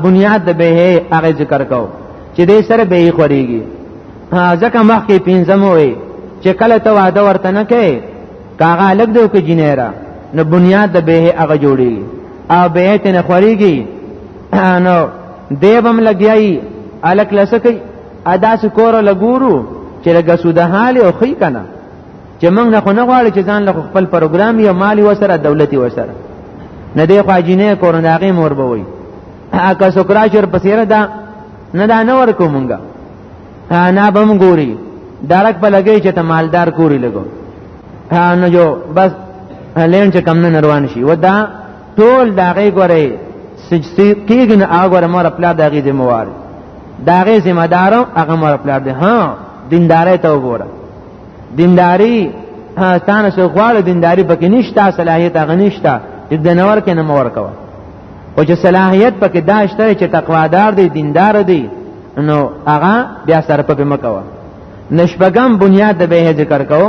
بنیاد د به هغه ذکر کو چې دې سره به خوريږي ځکه مخکې پینځم وي چې کله ته واده ورته نه کې کاغه لګ دو کې جنیرا نو بنیاد د به هغه جوړي او به ته نه خوريږي نو دیوم لګیای الک لسکی ادا سکور لګورو چې لګه سوده حال او خی کنه چې موږ نه خو نه غواړو چې ځان له خپل پروګرام یا مالی وسره دولتي وسره نه دی خو اجینه کورونه هغه مور به وي اګه سکراشر پسیره دا نه دا نه ورکو مونږه نه به مونږ ګوري دارک په لګی چې ته مالدار کوری لګو نو جو بس لین چې کم نه روان شي ودا ټول دا غي ګوري سجسي کېږي نه هغه مور خپل دا غي ذمہ وار دا غي ذمہ دارو هغه مور خپل دي ها دینداري ته وګوره دینداری ستانه سو غواړي دینداری پکې نشته صلاحیت هغه نشته چې د نور کې نه مور کوي او چې صلاحیت پکې دا شته چې تقوادار دی دیندار دی نو هغه بیا سره په مکوه نشبګم بنیاد به ذکر کوو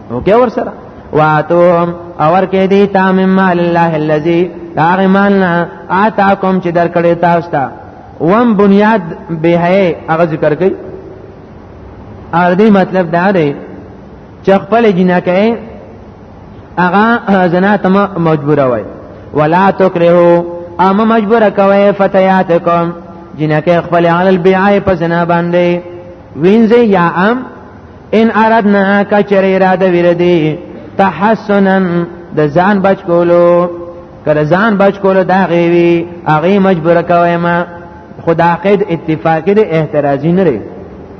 نو کې ور سره واتوهم اور کې دي تام مال الله الذي داغه مالنا آتاکم چې درکړې تاسو ته وم بنیاد به هغه ذکر کوي ار دې مطلب دا دی چې خپل جنکه هغه زنا ته مجبور وای ولا تکرهو اما مجبور کوي فتياتکم جنکه خپل علی البيع په زنا باندې وینځي یا ام ان اردنا کچر اراده وردی تحسنا د ځان بچ کولو کله ځان بچ کولو دا غوي هغه مجبور کوي ما خدا قید اتفاقی د احترازی نه لري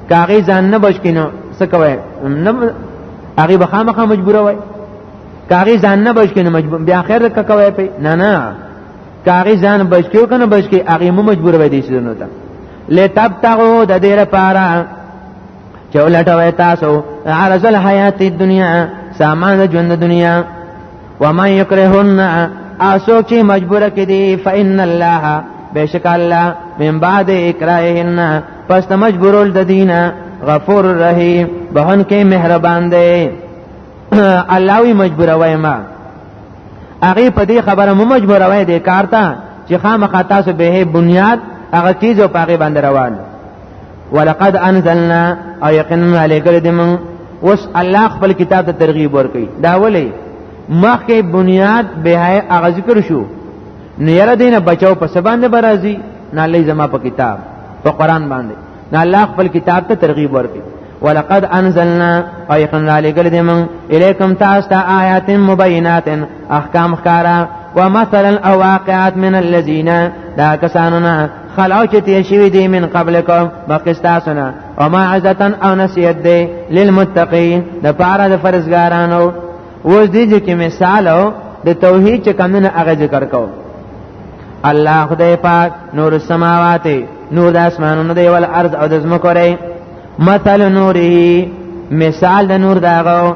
کاغی ځان نه بچ کینو څه کوي نه هغه به خامخا مجبور وای کاغی ځان نه بچ کینو مجبور بیا خیر ک کوي پي نه نه کاغی ځان بچ کیو کنه بچ کی هغه مو مجبور وای دي څه نه تا لتبتغو د دې لپاره چې ولټوي تاسو عرض الحیات الدنیا سامان د ژوند دنیا و ما یکرهن اسو چې مجبور کړي فإن الله بشک الله من بعد اکراهن پس ته مجبورول د دینه غفور رحیم بهن کې مهربان دی الله وی مجبور وای ما هغه په دې خبره مو مجبور وای دې کارته چې خامخا تاسو به بنیاد هغه چیز او پاغه باندې روان ولقد انزلنا او یقینا علیګل دمن اوس الله خپل کتاب ته ترغیب ورکړي دا ولې مخکې بنیاد به هغه ذکر شو نو یره دینه بچاو په سبان نه برازي نه لې زما په کتاب په قران باندې نه الله خپل کتاب ته ترغیب ورکړي ولقد انزلنا ايقن علیګل دمن الیکم تاسو ته آیات مبینات احکام خارا ومثلا او واقعات من الذين دا کسانو نه خلاو چې تیر شوی دی من قبلکم مخکستا سنا او ما عزتن او نصیحت دی للمتقین د پاره د فرزګارانو اوس دې چې مثال د توحید چې کمونه هغه ذکر کو الله خدای پاک نور السماوات نور د اسمانونو دی ول ارض او د زمکو ری مثل نوره مثال د نور داغو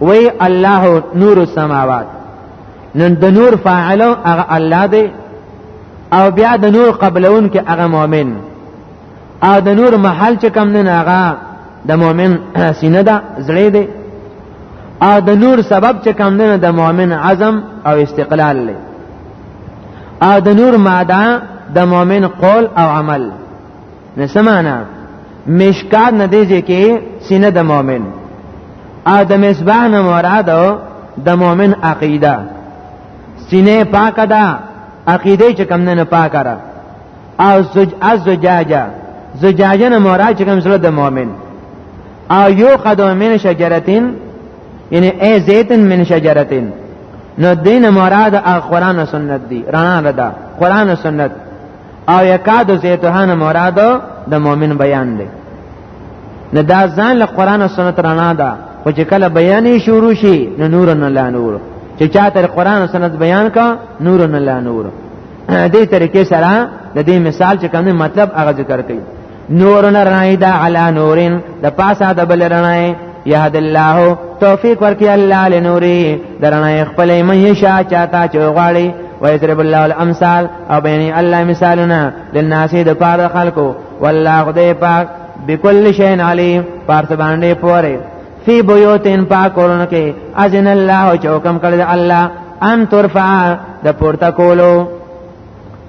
وی الله نور السماوات نن د نور فاعل هغه الله دی او بیا د نور قبلون کې هغه مؤمن او د نور محل چې کم نه هغه د مؤمن سینه ده زړه دی او د نور سبب چې کم نه د مؤمن عزم او استقلال دی او د نور ماده د مؤمن قول او عمل نسمانا مشکات نه دی ځکه سینه د مؤمن ا د مصباح نه مراد د مؤمن عقیده سینه پاکه ده عقیده چې کم نه پاکه را او زج از زجاجه زجاجه نه مراد چې کم زړه د مؤمن او یو قدم من شجرتین یعنی ای زیتن من شجرتین نو دین مراد قرآن و سنت دی رانا لدا قرآن و سنت او یکاد زیتهان مراد د مؤمن بیان دی نه دا ځان له قران او سنت رڼا ده او چې کله بیان شروع شي نو نور نه لا نور چې چا تر قران او سنت بیان کا نور نه لا نور دې طریقې سره د دې مثال چې کوم مطلب هغه ذکر کړي نور رنای دا علی نورین د پاسه د بل رنای یهد الله توفیق ورکی الله لنوری درنای خپل مهشا چاته چوغاړي ويضرب الله الامثال او بین الله مثالنا للناس د پاره خلکو والله خدای پاک بكل شيء عليم پارت باندې پوره فی بیوتین پاکورن کې اذن الله چوکم کړی الله ان ترفع د پورته کولو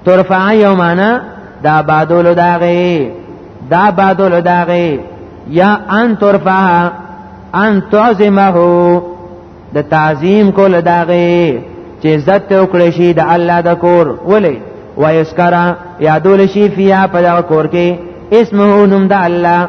ترفع یو معنا دا بادول داغه دا بادول داغه یا ان ترفع ان تعظمه د تعظیم کول داغه چې عزت وکړي شي د الله د کور ولې ويسکرا یادول شي فیا په دا کور کې اسمه نوم د الله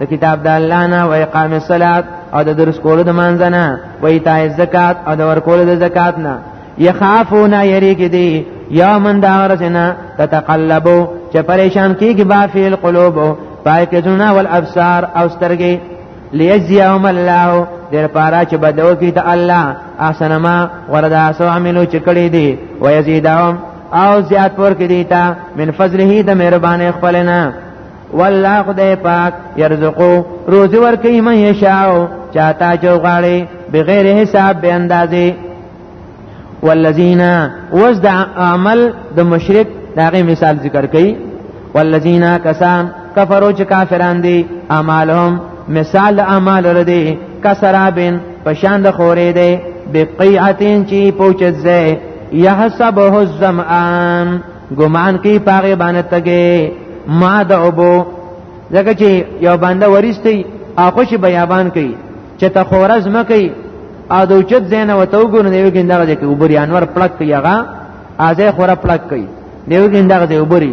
د کتاب د الله نه او اقام الصلات او د درس کولو د مانځ نه و ایتای زکات او د ورکولو د زکات نه یخافون یریګ دی یا من دا ورسنا تتقلبو چې پریشان کیږي با فی القلوب پای کې زونه ول ابصار او سترګې لیجزیهم الله در پارا چې بدو کی ته الله احسن ما وردا سو عملو چې کړی دی و یزیدهم او زیات پور کې دیتا من فضله د مهربانه خپلنا والله خدای پاک يرزقو روزي ورکي من يشاء چاته جو غاړي بغیر حساب به اندازې والذین وزد عمل د مشرک داغه مثال ذکر کړي والذین کسان کفرو چې کافران دي اعمالهم مثال اعمال ردی کسرابن پشان د خورې دی بقیعتین چی پوچت زی یحسبه الزمان ګمان کوي پاغه باندې تګي ما د ابو ځکه چې یو باندې ورستی اخو شي بیابان کوي چې ته خورز مکي ا د اوچت زینه وته وګورنه یو ګندغه د وبري انور پړک کوي هغه ازه خوره پړک کوي دیو ګندغه د وبري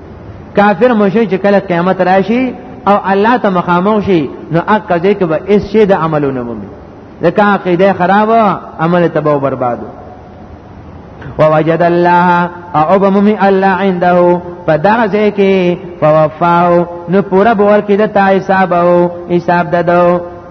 کافر مشرک چې کله قیامت راشي او الله ته مخامخ شي نو اکه دې کې به اس شي د عملونه مومي ځکه عقیده خراب عمل تباہ برباد ووجد الله او بمومي الله عنده په دغه ځای کې فوفاو نو پورا بول کې د تا حساب او حساب ددو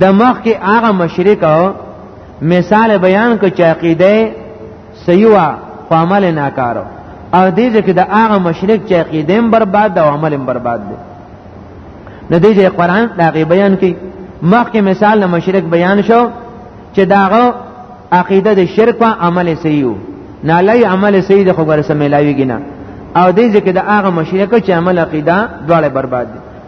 د مخ کې هغه مشرک مثال بیان کو چې عقیده سیوا خو عمل ناکارو او دې ځکه د هغه مشرک چې عقیده هم برباد او عمل هم برباد دي نو دې ځکه قران دا غي بیان کوي مخکې مثال د مشرک بیان شو چې داغه عقیده د شرک او عمل سیو نه لای عمل سید خو ګره سمې لاویږي نه او دې ځکه د هغه مشرک چې عمل عقیده دواړه برباد دي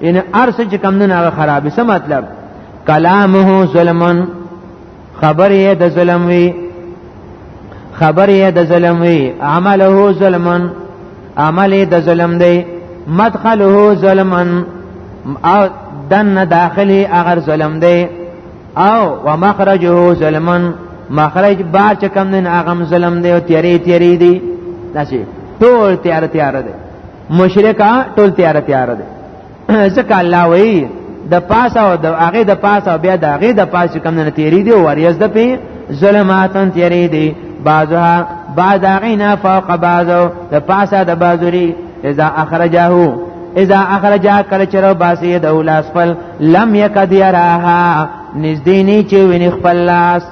ان ارس چې کم نه هغه خراب څه مطلب کلامه ظلمن خبر یې د ظلم وی خبر یې د ظلم وی عمله ظلمن عمل یې د ظلم دی مدخله ظلمن او دن داخلي اگر ظلم دی او ومخرجه ظلمن مخرج بار چې کم نه هغه ظلم دی او تیری تیری دی داسې ټول تیار تیار دی مشرکا ټول تیار تیار دي ځکه الله وایي د پاس او د هغه د پاس او بیا د هغه د پاس کم نه تیری دی او وریز د پی ظلماتن تیری دی بعضها بعض غینا فوق بعضو د پاسه د بازوری اذا اخرجه اذا اخرجا کله چر باسی د اولاس خپل لم یکد یراها نزدینی چې ویني خپل لاس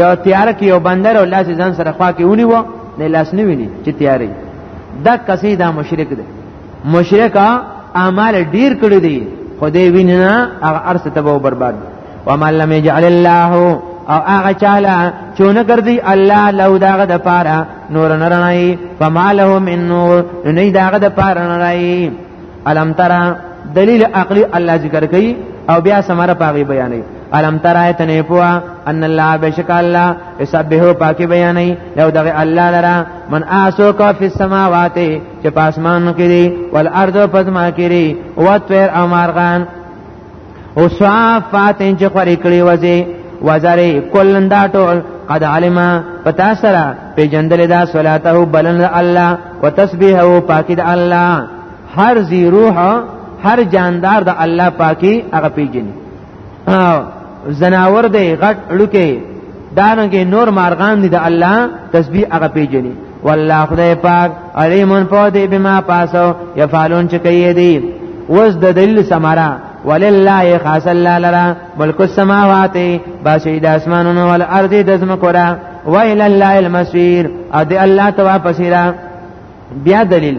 یو تیار کې یو بندر او لاس ځان سره خوا کې ونی وو نه لاس نه ویني چې تیارې دا کسې دا مشرک دی مشرک اعمال ډیر کړی دی خدای ویننا هغه ارسه تبو برباد ومن لم يجعل الله او هغه چاله چونه ګرځي الله له داغه د پاره نور نرنای فما له من نور نه داغه د پاره نرای الم ترى دلیل عقلی الله ذکر کوي او بیا سمره پاغي بیانې الم ترى تنه پوا ان الله بشک الله يسبحو پاکي بیانې لو دغه الله لرا من اسو کا فی السماوات چې پاسمان کې دي والارض پزما کې دي او تیر امرغان او صافات چې خوري کړی وځي وزره کلن دا ټول قد علما پتا سره په جندل دا صلاته بلن الله وتسبيحه پاکید الله هر زی روح هر جاندار د الله پاکي هغه پیجن زناور دی غټ لکه دانګه نور مارغان دی د الله تسبیح هغه پیجنې والله خدای پاک علیمون په دې بما پاسو یفعلون چې کوي دي وز د دلیل سمرا ولله خاص الله لرا ملک السماوات باسي د اسمانونو ول ارض د زمکو را ویل الله المسیر ا دې الله ته واپس را بیا دلیل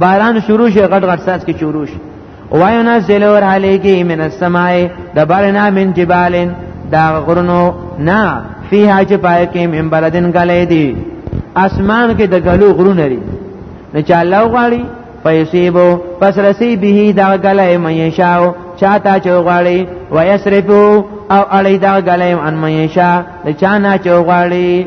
باران شروع شي غټ غټ ساز کې شروع شي وایو نه زلور علیکی من السماء د بارنا من جبالن دا غرونو نه فیها چې پای کې من بلدن غلې دي اسمان کې د غلو غرونه لري نه چا الله غواړي فیصيبو پس رسی به دا غلې مې شاو چاته چې غواړي ويسرفو او اړې دا غلې ان مې شا د چا نه چې غواړي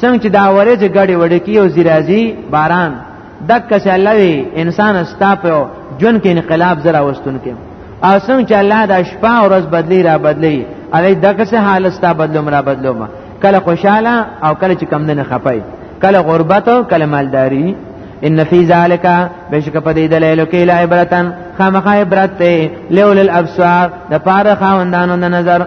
څنګه چې دا ورې چې غړي وړي کې او زیرازي باران دک چې الله وی انسان استا په جون کې انقلاب زرا وستون کې او څنګه چې الله د شپه او ورځ بدلی را بدلی علی دک چې حال استا بدلوم را بدلوم کله خوشاله او کله چې کم نه خپای کله غربت او کله مالداری ان فی ذالک بشک په دې دلیل کې لا عبرتن خامخا عبرت ته لول الابصار د پاره خاوندانو د نظر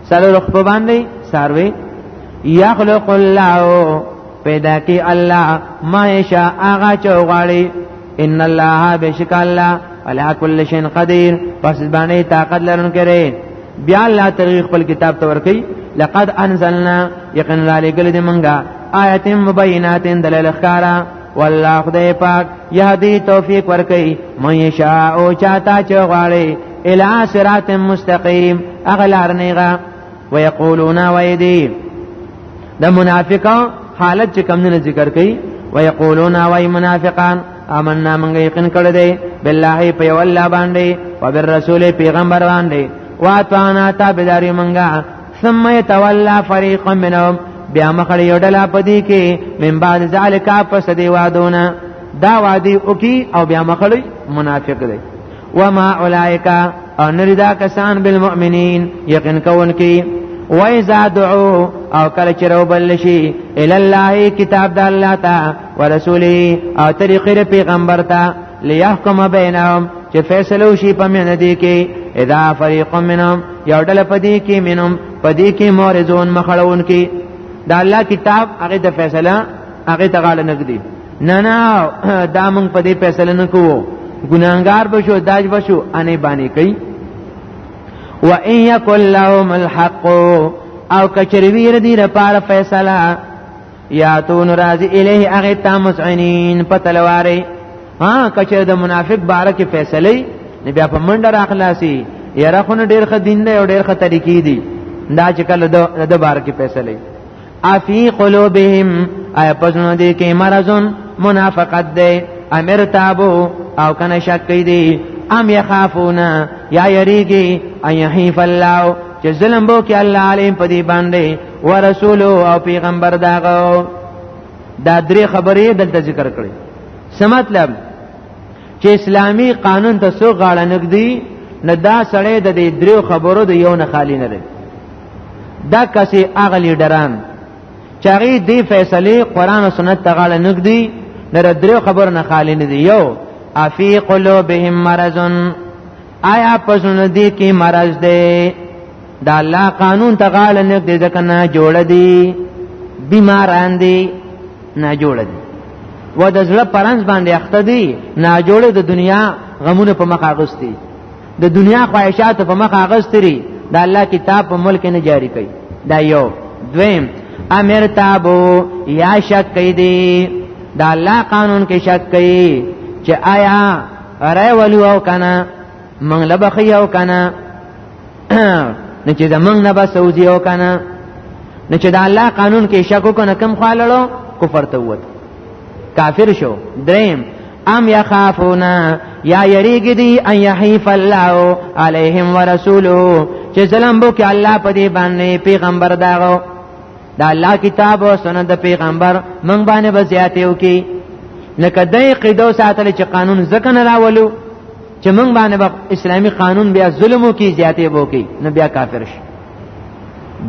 سره رخ په باندې ساروي یخلق الله پیدا کی الله ما یشا اغا چوغاړي ان الله بشک الله علا کل شین قدیر پس باندې طاقت لرونکي لري بیا الله تاریخ خپل کتاب ته ورکی لقد انزلنا یقین علی گل دی منګه آیات مبینات دلیل خارا والله خدای پاک یهدی توفیق ورکي مې شاء او چاته چغواړي الى صراط مستقيم اغلار نیغه ويقولون ويدي د منافقو حالت چې کم نه ذکر کړي ويقولون وای منافقان آمنا منګ یقین کړی دی بالله په یو الله باندې او بالرسول پیغمبر باندې واتوانا تابعداري منګه ثم يتولى فريق منهم بیا مخړی یو ډله پدې کې من بعد ذالک پس دی وادونه دا وادي او کی او بیا مخړی منافق دی وما اولائک ان رضا کسان بالمؤمنین یقین کون کی و اذا دعو او کله چې رو بل شي ال الله کتاب د الله تا ورسوله او طریقې پیغمبر تا ليحكم بينهم چې فیصله وشي په من دې کې اذا فريق منهم یو ډل پدې کې منهم پدې کې مورزون مخړون کې دا الله کتاب هغه د فیصله هغه تغاله نګدي نه نه دا موږ پدې فیصله نه کوو ګناهګار بشو داج بشو انې باندې کوي و ان یکل لهم الحق او کچرویر دی لپاره فیصله یاتون راضی الیه هغه تامسعنین په تلوارې ها کچه د منافق باره کې فیصله نه بیا په منډه راخلاصي یاره خو ډیر ښه دین دی او ډیر ښه طریقې دي دا چې کله د بار کې فیصله افی قلوبهم ای پسونو دی کې مرزون منافقت دی امر تابو او کنه شک کوي دی ام یخافونا یا یریږي ان یحیف الله چې ظلم بو کې الله علیم په دې باندې ورسول او پیغمبر داغه دا درې خبرې دلته ذکر کړې سمطلب چې اسلامی قانون ته سو غاړه نګدي نه دا سړی د دې دریو خبرو د یو نه خالی نه دی دا کسي هغه لیډران چې هغه دې فیصله قران او سنت ته غاړه نګدي نه دریو خبرو نه خالی نه دی یو افی قلوبهم مرضن آیا پسونه دې کې مرز ده دا الله قانون ته غال نه دې ځکه نه جوړ دي بیماران دي نه جوړ دي و د زړه پرنس باندې اخته دي نه جوړ د دنیا غمونه په مخ اغستي د دنیا خواهشات په مخ اغستري د الله کتاب په ملک نه جاری کړي دا یو دویم امر تابو یا شک کړي دي د الله قانون کې شک کړي چې آیا اره ولو او کنه من لبخي او کنه نه چې زمنګ نه بس اوځي او کنه نه چې د الله قانون کې شک وکنه کم خالړو کفر ته ووت کافر شو دریم ام یخافونا یا یریګ دی ان یحیف الله علیهم ورسولو چې ظلم وکړي الله په دې باندې پیغمبر داغو دا الله کتاب او سنت پیغمبر مونږ باندې بزیات یو کی لکه دای قیدو ساتل چې قانون ځکه نه راولو چې مونږ باندې اسلامی قانون بیا ظلمو کی زیاتې وو کی نو بیا کافر شي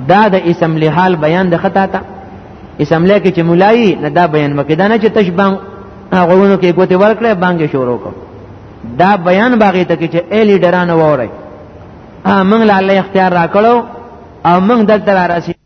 دا د اسمبلی حال بیان د خطا تا اسمبلی کې چې مولای نه دا بیان مکه دا نه چې تشبان هغهونو کې ګوتې ورکړې بانګې شروع کړ دا بیان باغې ته کې چې ای لیډرانو وره ا موږ له الله اختیار راکړو او موږ دلته را رسید